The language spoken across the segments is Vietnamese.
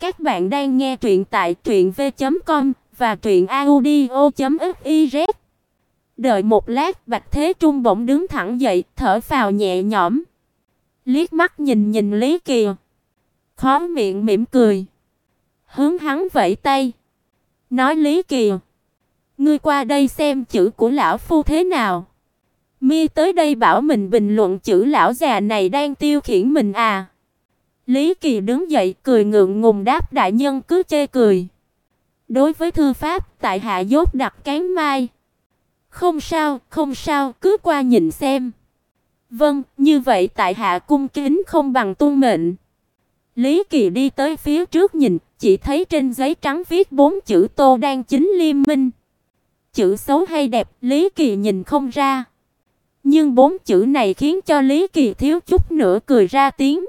Các bạn đang nghe truyện tại truyệnv.com và truyệnaudio.fiz. Đợi một lát, Bạch Thế Trung bỗng đứng thẳng dậy, thở phào nhẹ nhõm. Liếc mắt nhìn nhìn Lý kiều khóe miệng mỉm cười, hướng hắn vẫy tay, nói Lý kiều ngươi qua đây xem chữ của lão phu thế nào. Mi tới đây bảo mình bình luận chữ lão già này đang tiêu khiển mình à? Lý Kỳ đứng dậy cười ngượng ngùng đáp đại nhân cứ chê cười. Đối với thư pháp, tại hạ dốt đặt cán mai. Không sao, không sao, cứ qua nhìn xem. Vâng, như vậy tại hạ cung kính không bằng tuân mệnh. Lý Kỳ đi tới phía trước nhìn, chỉ thấy trên giấy trắng viết bốn chữ Tô đang chính liêm minh. Chữ xấu hay đẹp, Lý Kỳ nhìn không ra. Nhưng bốn chữ này khiến cho Lý Kỳ thiếu chút nữa cười ra tiếng.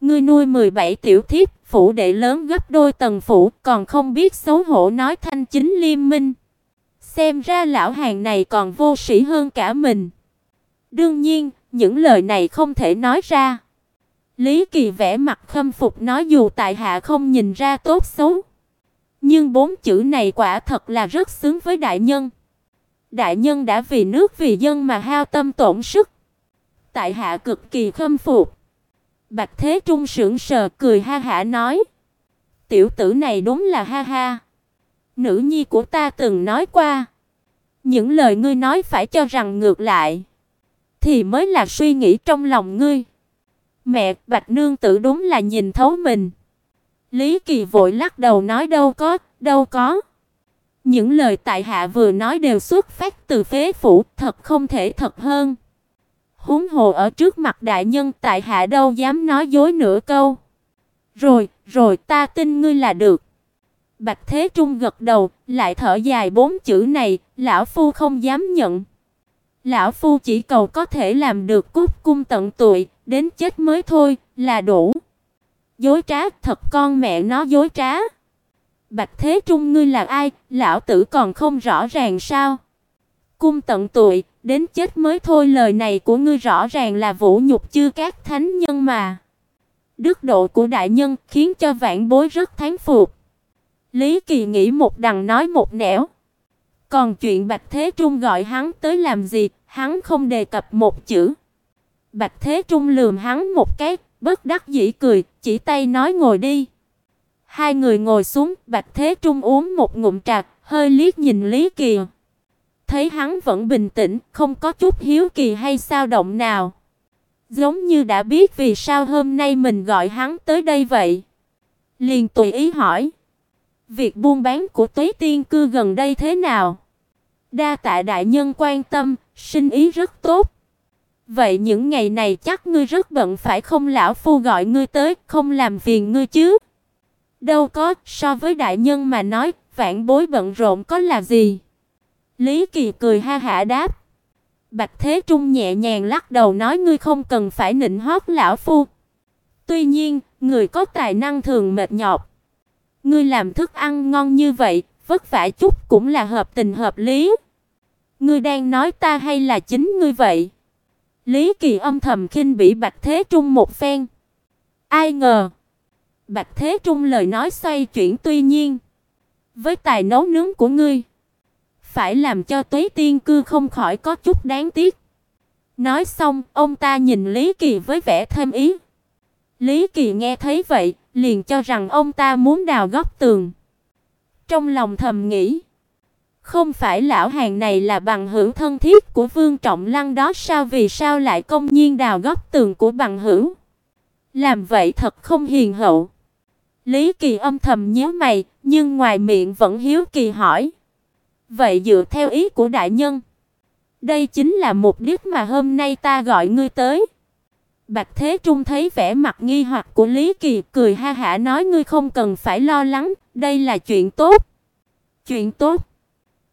Ngươi nuôi 17 tiểu thiếp, phủ đệ lớn gấp đôi tầng phủ, còn không biết xấu hổ nói thanh chính liêm minh. Xem ra lão hàng này còn vô sĩ hơn cả mình. Đương nhiên, những lời này không thể nói ra. Lý Kỳ vẽ mặt khâm phục nói dù tại hạ không nhìn ra tốt xấu, nhưng bốn chữ này quả thật là rất xứng với đại nhân. Đại nhân đã vì nước vì dân mà hao tâm tổn sức. Tại hạ cực kỳ khâm phục. Bạch Thế Trung sững sờ cười ha hả nói: "Tiểu tử này đúng là ha ha. Nữ nhi của ta từng nói qua, những lời ngươi nói phải cho rằng ngược lại, thì mới là suy nghĩ trong lòng ngươi." Mẹ, Bạch nương tử đúng là nhìn thấu mình. Lý Kỳ vội lắc đầu nói đâu có, đâu có. Những lời tại hạ vừa nói đều xuất phát từ phế phủ, thật không thể thật hơn. Huống hồ ở trước mặt đại nhân tại hạ đâu dám nói dối nửa câu. Rồi, rồi ta tin ngươi là được. Bạch Thế Trung gật đầu, lại thở dài bốn chữ này, lão phu không dám nhận. Lão phu chỉ cầu có thể làm được cút cung tận tụy, đến chết mới thôi, là đủ. Dối trá, thật con mẹ nó dối trá. Bạch Thế Trung ngươi là ai, lão tử còn không rõ ràng sao? Cung tận tụy, đến chết mới thôi, lời này của ngươi rõ ràng là vũ nhục chư các thánh nhân mà. Đức độ của đại nhân khiến cho vạn bối rất thán phục. Lý Kỳ nghĩ một đằng nói một nẻo. Còn chuyện Bạch Thế Trung gọi hắn tới làm gì, hắn không đề cập một chữ. Bạch Thế Trung lườm hắn một cái, bất đắc dĩ cười, chỉ tay nói ngồi đi. Hai người ngồi xuống, Bạch Thế Trung uống một ngụm trà, hơi liếc nhìn Lý Kỳ. Thấy hắn vẫn bình tĩnh, không có chút hiếu kỳ hay sao động nào. Giống như đã biết vì sao hôm nay mình gọi hắn tới đây vậy. Liền tùy ý hỏi. Việc buôn bán của Tuế Tiên cư gần đây thế nào? Đa tạ đại nhân quan tâm, sinh ý rất tốt. Vậy những ngày này chắc ngươi rất bận phải không lão phu gọi ngươi tới, không làm phiền ngươi chứ? Đâu có, so với đại nhân mà nói, vạn bối bận rộn có là gì? Lý Kỳ cười ha hả đáp. Bạch Thế Trung nhẹ nhàng lắc đầu nói ngươi không cần phải nịnh hót lão phu. Tuy nhiên, người có tài năng thường mệt nhọc. Ngươi làm thức ăn ngon như vậy, vất vả chút cũng là hợp tình hợp lý. Ngươi đang nói ta hay là chính ngươi vậy? Lý Kỳ âm thầm khinh bỉ Bạch Thế Trung một phen. Ai ngờ, Bạch Thế Trung lời nói xoay chuyển tuy nhiên, với tài nấu nướng của ngươi, phải làm cho Tuế Tiên cư không khỏi có chút đáng tiếc. Nói xong, ông ta nhìn Lý Kỳ với vẻ thêm ý. Lý Kỳ nghe thấy vậy, liền cho rằng ông ta muốn đào góc tường. Trong lòng thầm nghĩ, không phải lão hàng này là bằng hữu thân thiết của Vương Trọng Lăng đó sao vì sao lại công nhiên đào góc tường của bằng hữu? Làm vậy thật không hiền hậu. Lý Kỳ âm thầm nhíu mày, nhưng ngoài miệng vẫn hiếu kỳ hỏi: "Vậy dựa theo ý của đại nhân, đây chính là mục đích mà hôm nay ta gọi ngươi tới?" Bạch Thế Trung thấy vẻ mặt nghi hoặc của Lý Kỳ, cười ha hả nói ngươi không cần phải lo lắng, đây là chuyện tốt. Chuyện tốt?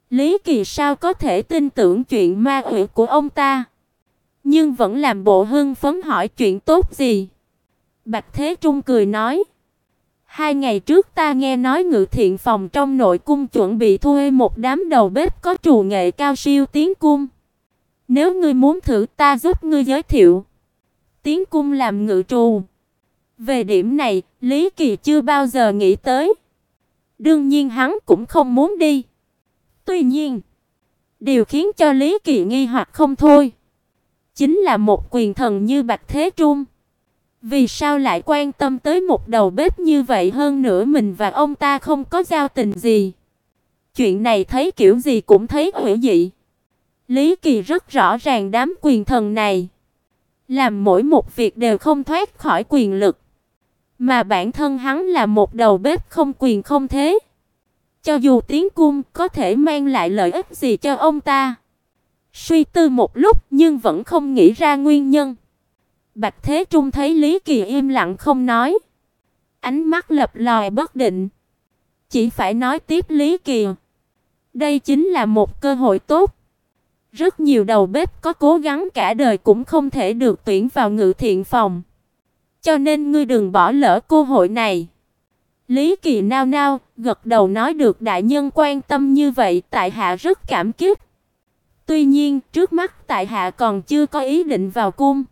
Lý Kỳ sao có thể tin tưởng chuyện ma quỷ của ông ta? Nhưng vẫn làm bộ hưng phấn hỏi chuyện tốt gì? Bạch Thế Trung cười nói: Hai ngày trước ta nghe nói Ngự Thiện phòng trong nội cung chuẩn bị thuê một đám đầu bếp có trù nghệ cao siêu tiến cung. Nếu ngươi muốn thử ta giúp ngươi giới thiệu. Tiến cung làm ngự trù. Về điểm này, Lý Kỳ chưa bao giờ nghĩ tới. Đương nhiên hắn cũng không muốn đi. Tuy nhiên, điều khiến cho Lý Kỳ nghi hoặc không thôi, chính là một quyền thần như Bạch Thế Trung. Vì sao lại quan tâm tới một đầu bếp như vậy hơn nữa mình và ông ta không có giao tình gì. Chuyện này thấy kiểu gì cũng thấy hữu dị. Lý Kỳ rất rõ ràng đám quyền thần này làm mỗi một việc đều không thoát khỏi quyền lực, mà bản thân hắn là một đầu bếp không quyền không thế. Cho dù tiếng cung có thể mang lại lợi ích gì cho ông ta. Suy tư một lúc nhưng vẫn không nghĩ ra nguyên nhân. Bạch Thế Trung thấy Lý Kỳ im lặng không nói, ánh mắt lập lòi bất định. Chỉ phải nói tiếp Lý Kỳ, đây chính là một cơ hội tốt. Rất nhiều đầu bếp có cố gắng cả đời cũng không thể được tuyển vào ngự thiện phòng. Cho nên ngươi đừng bỏ lỡ cơ hội này. Lý Kỳ nao nao, gật đầu nói được đại nhân quan tâm như vậy, tại hạ rất cảm kích. Tuy nhiên, trước mắt tại hạ còn chưa có ý định vào cung.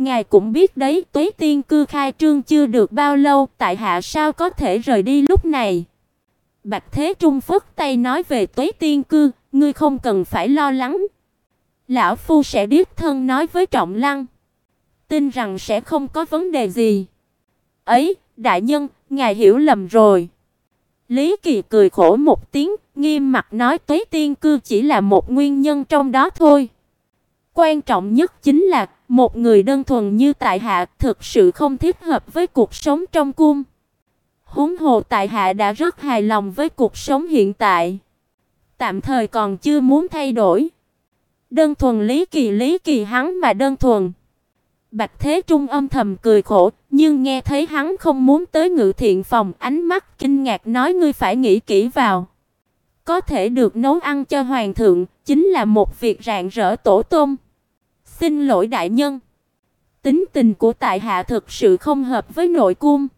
Ngài cũng biết đấy, Tuế Tiên cư khai trương chưa được bao lâu, tại hạ sao có thể rời đi lúc này. Bạch Thế Trung phất tay nói về Tuế Tiên cư, ngươi không cần phải lo lắng. Lão phu sẽ đích thân nói với Trọng Lăng, tin rằng sẽ không có vấn đề gì. Ấy, đại nhân, ngài hiểu lầm rồi. Lý Kỳ cười khổ một tiếng, nghiêm mặt nói Tuế Tiên cư chỉ là một nguyên nhân trong đó thôi. Quan trọng nhất chính là một người đơn thuần như tại hạ thực sự không thích hợp với cuộc sống trong cung. Huống hồ tại hạ đã rất hài lòng với cuộc sống hiện tại, tạm thời còn chưa muốn thay đổi. Đơn thuần Lý Kỳ Lý Kỳ hắn mà đơn thuần. Bạch Thế Trung âm thầm cười khổ, nhưng nghe thấy hắn không muốn tới ngự thiện phòng, ánh mắt kinh ngạc nói ngươi phải nghĩ kỹ vào. Có thể được nấu ăn cho hoàng thượng, chính là một việc rạng rỡ tổ tông. Xin lỗi đại nhân. Tính tình của tại hạ thực sự không hợp với nội cung.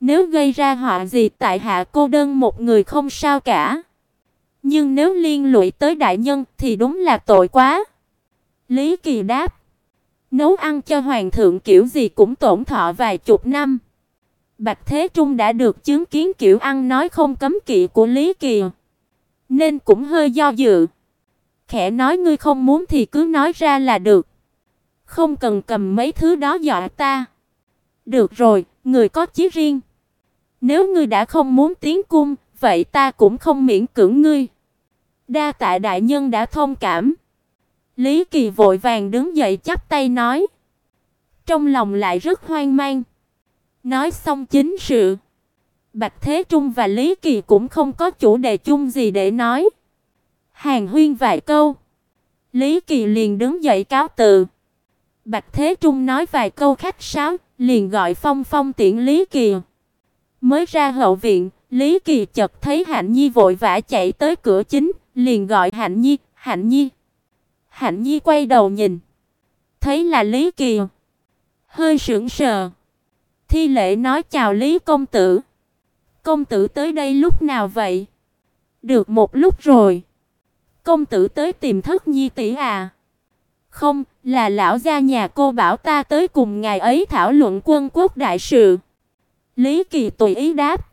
Nếu gây ra họa gì tại hạ cô đơn một người không sao cả. Nhưng nếu liên lụy tới đại nhân thì đúng là tội quá. Lý Kỳ đáp. Nấu ăn cho hoàng thượng kiểu gì cũng tổn thọ vài chục năm. Bạch Thế Trung đã được chứng kiến kiểu ăn nói không cấm kỵ của Lý Kỳ, nên cũng hơi do dự. Khẽ nói ngươi không muốn thì cứ nói ra là được. Không cần cầm mấy thứ đó dọa ta. Được rồi, người có chí riêng. Nếu ngươi đã không muốn tiến cung, vậy ta cũng không miễn cưỡng ngươi. Đa tạ đại nhân đã thông cảm. Lý Kỳ vội vàng đứng dậy chắp tay nói, trong lòng lại rất hoang mang. Nói xong chính sự, Bạch Thế Trung và Lý Kỳ cũng không có chủ đề chung gì để nói. Hàng huyên vài câu, Lý Kỳ liền đứng dậy cáo từ. Bạch Thế Trung nói vài câu khách sáo, liền gọi Phong Phong tiễn Lý Kỳ. Mới ra hậu viện, Lý Kỳ chợt thấy Hạnh Nhi vội vã chạy tới cửa chính, liền gọi Hạnh Nhi, "Hạnh Nhi." Hạnh Nhi quay đầu nhìn, thấy là Lý Kỳ, hơi sững sờ. Thi lễ nói chào Lý công tử. Công tử tới đây lúc nào vậy? Được một lúc rồi. Công tử tới tìm Thất Nhi tỷ à? Không, là lão gia nhà cô bảo ta tới cùng ngài ấy thảo luận quân quốc đại sự. Lý Kỳ tùy ý đáp.